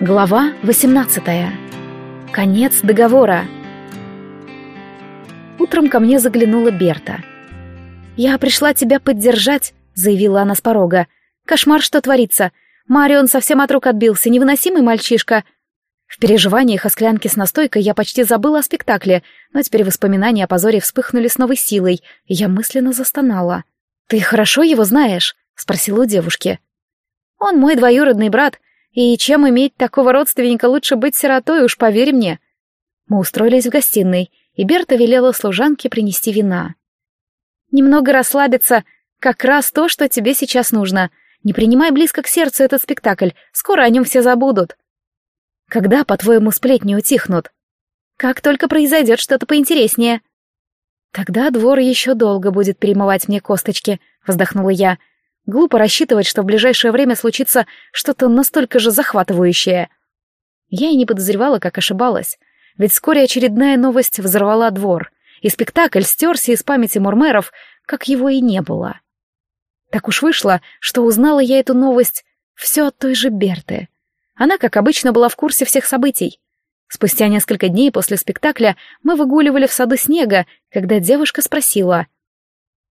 Глава 18. Конец договора. Утром ко мне заглянула Берта. «Я пришла тебя поддержать», — заявила она с порога. «Кошмар, что творится. Марион совсем от рук отбился, невыносимый мальчишка». В переживаниях о склянке с настойкой я почти забыла о спектакле, но теперь воспоминания о позоре вспыхнули с новой силой, и я мысленно застонала. «Ты хорошо его знаешь?» — спросила у девушки. «Он мой двоюродный брат», и чем иметь такого родственника, лучше быть сиротой, уж поверь мне. Мы устроились в гостиной, и Берта велела служанке принести вина. Немного расслабиться — как раз то, что тебе сейчас нужно. Не принимай близко к сердцу этот спектакль, скоро о нем все забудут. Когда, по-твоему, сплетни утихнут? Как только произойдет что-то поинтереснее. Тогда двор еще долго будет перемывать мне косточки, вздохнула я, — Глупо рассчитывать, что в ближайшее время случится что-то настолько же захватывающее. Я и не подозревала, как ошибалась. Ведь вскоре очередная новость взорвала двор, и спектакль стерся из памяти мурмеров, как его и не было. Так уж вышло, что узнала я эту новость все от той же Берты. Она, как обычно, была в курсе всех событий. Спустя несколько дней после спектакля мы выгуливали в саду снега, когда девушка спросила.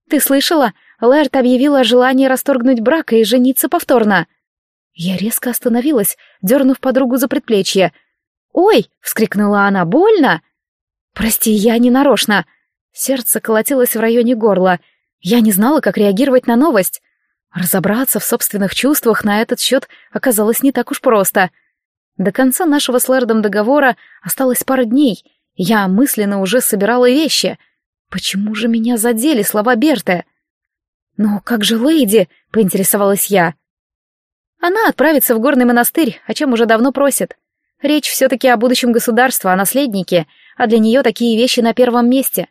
«Ты слышала? Лэрт объявил о желании расторгнуть брак и жениться повторно. Я резко остановилась, дернув подругу за предплечье. «Ой!» — вскрикнула она. «Больно?» «Прости, я не нарочно». Сердце колотилось в районе горла. Я не знала, как реагировать на новость. Разобраться в собственных чувствах на этот счет оказалось не так уж просто. До конца нашего с Лэрдом договора осталось пара дней. Я мысленно уже собирала вещи. Почему же меня задели слова Берты? «Но как же леди?» — поинтересовалась я. «Она отправится в горный монастырь, о чем уже давно просит. Речь все-таки о будущем государстве, о наследнике, а для нее такие вещи на первом месте.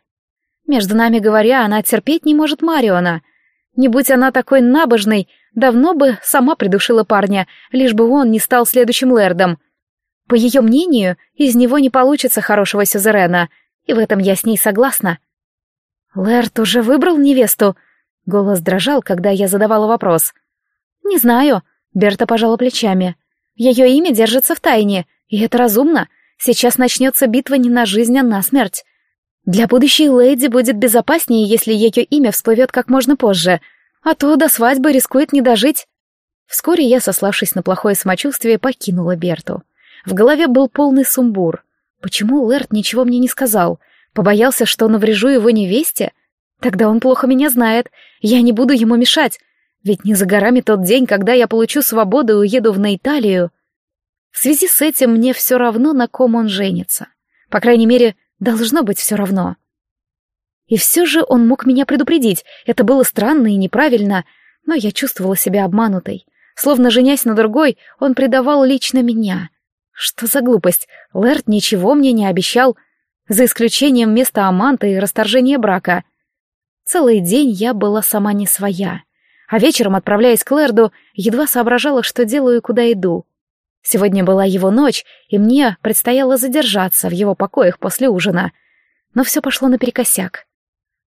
Между нами говоря, она терпеть не может Мариона. Не будь она такой набожной, давно бы сама придушила парня, лишь бы он не стал следующим лэрдом. По ее мнению, из него не получится хорошего сюзерена, и в этом я с ней согласна». «Лэрд уже выбрал невесту?» Голос дрожал, когда я задавала вопрос. «Не знаю», — Берта пожала плечами. «Ее имя держится в тайне, и это разумно. Сейчас начнется битва не на жизнь, а на смерть. Для будущей леди будет безопаснее, если ее имя всплывет как можно позже, а то до свадьбы рискует не дожить». Вскоре я, сославшись на плохое самочувствие, покинула Берту. В голове был полный сумбур. Почему Лэрт ничего мне не сказал? Побоялся, что наврежу его невесте? Тогда он плохо меня знает. Я не буду ему мешать. Ведь не за горами тот день, когда я получу свободу и уеду в Нейталию. В связи с этим мне все равно, на ком он женится. По крайней мере, должно быть все равно. И все же он мог меня предупредить. Это было странно и неправильно, но я чувствовала себя обманутой. Словно женясь на другой, он предавал лично меня. Что за глупость? Лэрд ничего мне не обещал, за исключением места Аманта и расторжения брака — Целый день я была сама не своя. А вечером, отправляясь к Лерду, едва соображала, что делаю и куда иду. Сегодня была его ночь, и мне предстояло задержаться в его покоях после ужина. Но все пошло наперекосяк.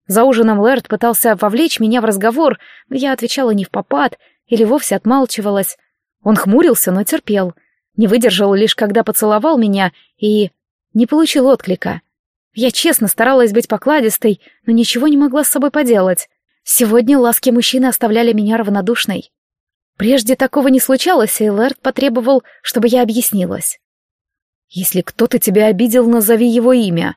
За ужином Лэрд пытался вовлечь меня в разговор, но я отвечала не в попад или вовсе отмалчивалась. Он хмурился, но терпел. Не выдержал лишь, когда поцеловал меня и... не получил отклика. Я честно старалась быть покладистой, но ничего не могла с собой поделать. Сегодня ласки мужчины оставляли меня равнодушной. Прежде такого не случалось, и Лэрд потребовал, чтобы я объяснилась. «Если кто-то тебя обидел, назови его имя».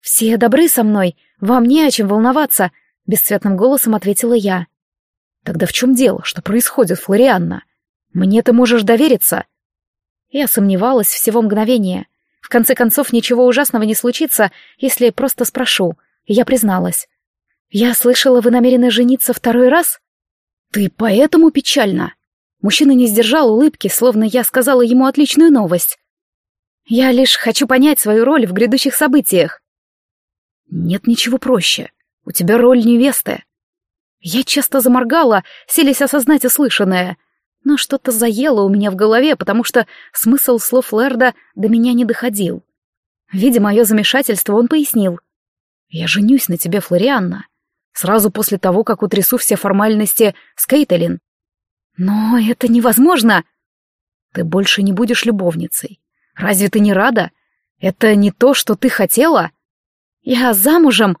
«Все добры со мной, вам не о чем волноваться», — бесцветным голосом ответила я. «Тогда в чем дело? Что происходит, Флорианна? Мне ты можешь довериться?» Я сомневалась всего мгновения. В конце концов, ничего ужасного не случится, если просто спрошу. Я призналась. «Я слышала, вы намерены жениться второй раз?» «Ты поэтому печально?» Мужчина не сдержал улыбки, словно я сказала ему отличную новость. «Я лишь хочу понять свою роль в грядущих событиях». «Нет ничего проще. У тебя роль невесты». Я часто заморгала, селись осознать услышанное но что-то заело у меня в голове, потому что смысл слов Лерда до меня не доходил. Видя мое замешательство, он пояснил. «Я женюсь на тебе, Флорианна, сразу после того, как утрясу все формальности с Кейтелин». «Но это невозможно!» Ты больше не будешь любовницей. Разве ты не рада? Это не то, что ты хотела? Я замужем?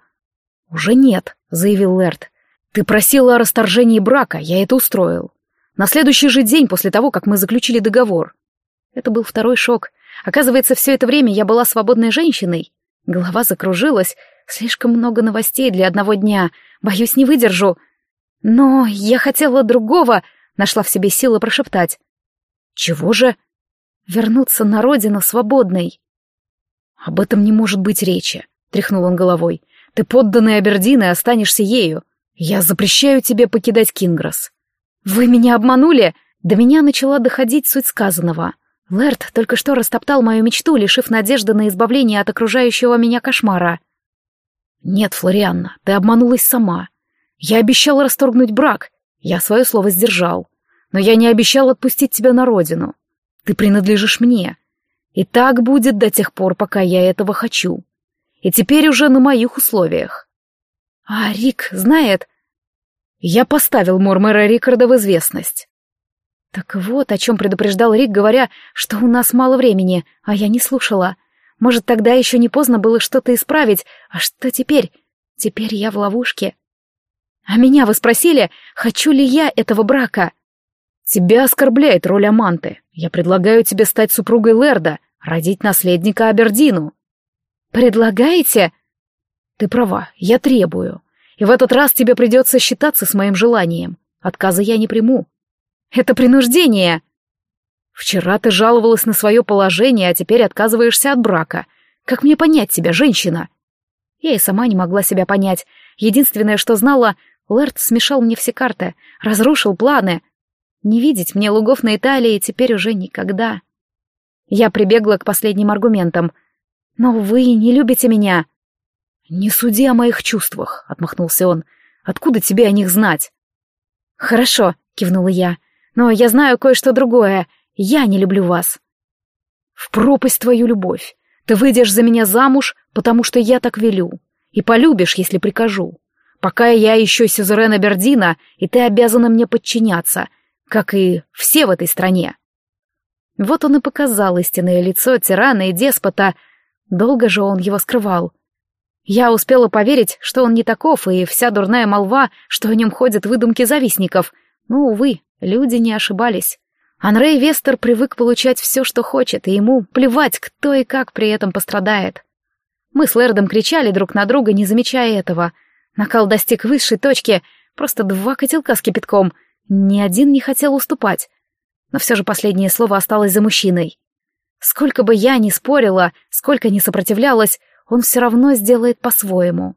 Уже нет, заявил Лэрд. Ты просила о расторжении брака, я это устроил. На следующий же день после того, как мы заключили договор. Это был второй шок. Оказывается, все это время я была свободной женщиной. Голова закружилась. Слишком много новостей для одного дня. Боюсь, не выдержу. Но я хотела другого, нашла в себе силы прошептать. Чего же? Вернуться на родину свободной. Об этом не может быть речи, тряхнул он головой. Ты подданный Абердин и останешься ею. Я запрещаю тебе покидать Кингрос. Вы меня обманули? До меня начала доходить суть сказанного. Лэрд только что растоптал мою мечту, лишив надежды на избавление от окружающего меня кошмара. Нет, Флорианна, ты обманулась сама. Я обещал расторгнуть брак. Я свое слово сдержал. Но я не обещал отпустить тебя на родину. Ты принадлежишь мне. И так будет до тех пор, пока я этого хочу. И теперь уже на моих условиях. А Рик знает... Я поставил Мормера Рикарда в известность. Так вот, о чем предупреждал Рик, говоря, что у нас мало времени, а я не слушала. Может, тогда еще не поздно было что-то исправить, а что теперь? Теперь я в ловушке. А меня вы спросили, хочу ли я этого брака? Тебя оскорбляет роль Аманты. Я предлагаю тебе стать супругой Лерда, родить наследника Абердину. Предлагаете? Ты права, я требую. И в этот раз тебе придется считаться с моим желанием. Отказа я не приму. Это принуждение. Вчера ты жаловалась на свое положение, а теперь отказываешься от брака. Как мне понять тебя, женщина? Я и сама не могла себя понять. Единственное, что знала, Лэрд смешал мне все карты, разрушил планы. Не видеть мне лугов на Италии теперь уже никогда. Я прибегла к последним аргументам. «Но вы не любите меня». «Не суди о моих чувствах», — отмахнулся он. «Откуда тебе о них знать?» «Хорошо», — кивнула я. Но я знаю кое-что другое. Я не люблю вас. В пропасть твою любовь. Ты выйдешь за меня замуж, потому что я так велю. И полюбишь, если прикажу. Пока я еще сюзерена Бердина, и ты обязана мне подчиняться, как и все в этой стране. Вот он и показал истинное лицо тирана и деспота. Долго же он его скрывал. Я успела поверить, что он не таков, и вся дурная молва, что о нем ходят выдумки завистников. Ну, увы, Люди не ошибались. Анрей Вестер привык получать все, что хочет, и ему плевать, кто и как при этом пострадает. Мы с Лэрдом кричали друг на друга, не замечая этого. Накал достиг высшей точки, просто два котелка с кипятком. Ни один не хотел уступать. Но все же последнее слово осталось за мужчиной. Сколько бы я ни спорила, сколько ни сопротивлялась, он все равно сделает по-своему.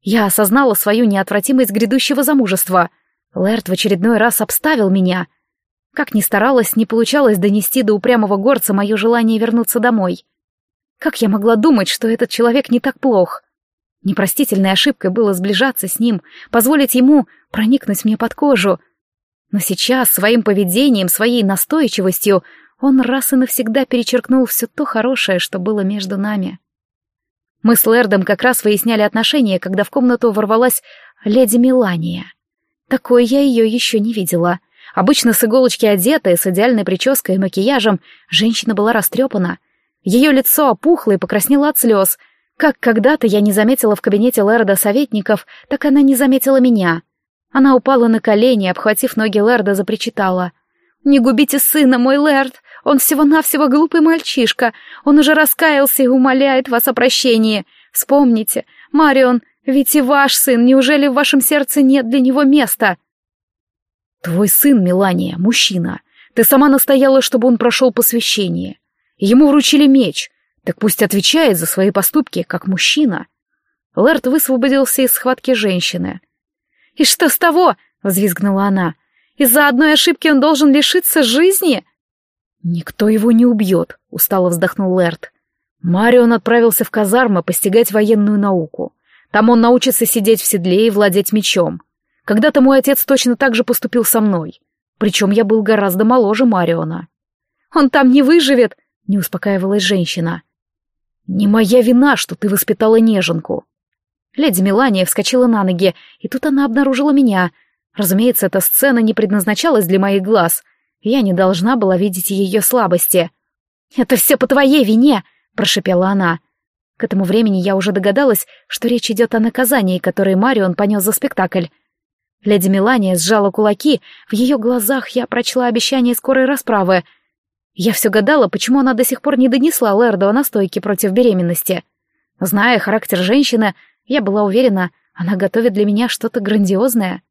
Я осознала свою неотвратимость грядущего замужества — Лэрд в очередной раз обставил меня. Как ни старалась, не получалось донести до упрямого горца мое желание вернуться домой. Как я могла думать, что этот человек не так плох? Непростительной ошибкой было сближаться с ним, позволить ему проникнуть мне под кожу. Но сейчас своим поведением, своей настойчивостью он раз и навсегда перечеркнул все то хорошее, что было между нами. Мы с Лэрдом как раз выясняли отношения, когда в комнату ворвалась леди Мелания. Такой я ее еще не видела. Обычно с иголочки одетая, с идеальной прической и макияжем, женщина была растрепана. Ее лицо опухло и покраснело от слез. Как когда-то я не заметила в кабинете Лерда советников, так она не заметила меня. Она упала на колени, обхватив ноги Лерда, запричитала. «Не губите сына, мой Лерд! Он всего-навсего глупый мальчишка. Он уже раскаялся и умоляет вас о прощении. Вспомните, Марион ведь и ваш сын, неужели в вашем сердце нет для него места? Твой сын, Мелания, мужчина. Ты сама настояла, чтобы он прошел посвящение. Ему вручили меч. Так пусть отвечает за свои поступки, как мужчина. Лэрд высвободился из схватки женщины. «И что с того?» — взвизгнула она. «Из-за одной ошибки он должен лишиться жизни?» «Никто его не убьет», — устало вздохнул Лэрд. Марион отправился в казармы постигать военную науку. Там он научится сидеть в седле и владеть мечом. Когда-то мой отец точно так же поступил со мной. Причем я был гораздо моложе Мариона. «Он там не выживет!» — не успокаивалась женщина. «Не моя вина, что ты воспитала неженку». Леди Мелания вскочила на ноги, и тут она обнаружила меня. Разумеется, эта сцена не предназначалась для моих глаз. Я не должна была видеть ее слабости. «Это все по твоей вине!» — прошепела она. К этому времени я уже догадалась, что речь идет о наказании, которое Марион понес за спектакль. Леди Мелания сжала кулаки, в ее глазах я прочла обещание скорой расправы. Я все гадала, почему она до сих пор не донесла Лэрду о настойке против беременности. Зная характер женщины, я была уверена, она готовит для меня что-то грандиозное.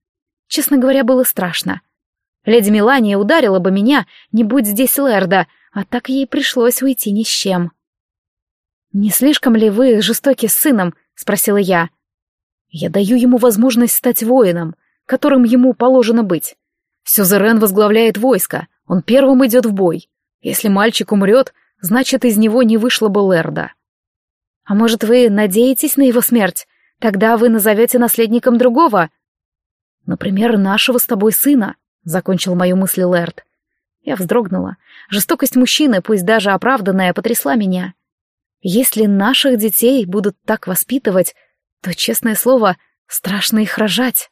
Честно говоря, было страшно. Леди Мелания ударила бы меня, не будь здесь Лэрда, а так ей пришлось уйти ни с чем. «Не слишком ли вы жестоки с сыном?» — спросила я. «Я даю ему возможность стать воином, которым ему положено быть. Сюзерен возглавляет войско, он первым идет в бой. Если мальчик умрет, значит, из него не вышло бы Лерда. А может, вы надеетесь на его смерть? Тогда вы назовете наследником другого. Например, нашего с тобой сына, — закончил мою мысль Лерд. Я вздрогнула. Жестокость мужчины, пусть даже оправданная, потрясла меня. Если наших детей будут так воспитывать, то, честное слово, страшно их рожать.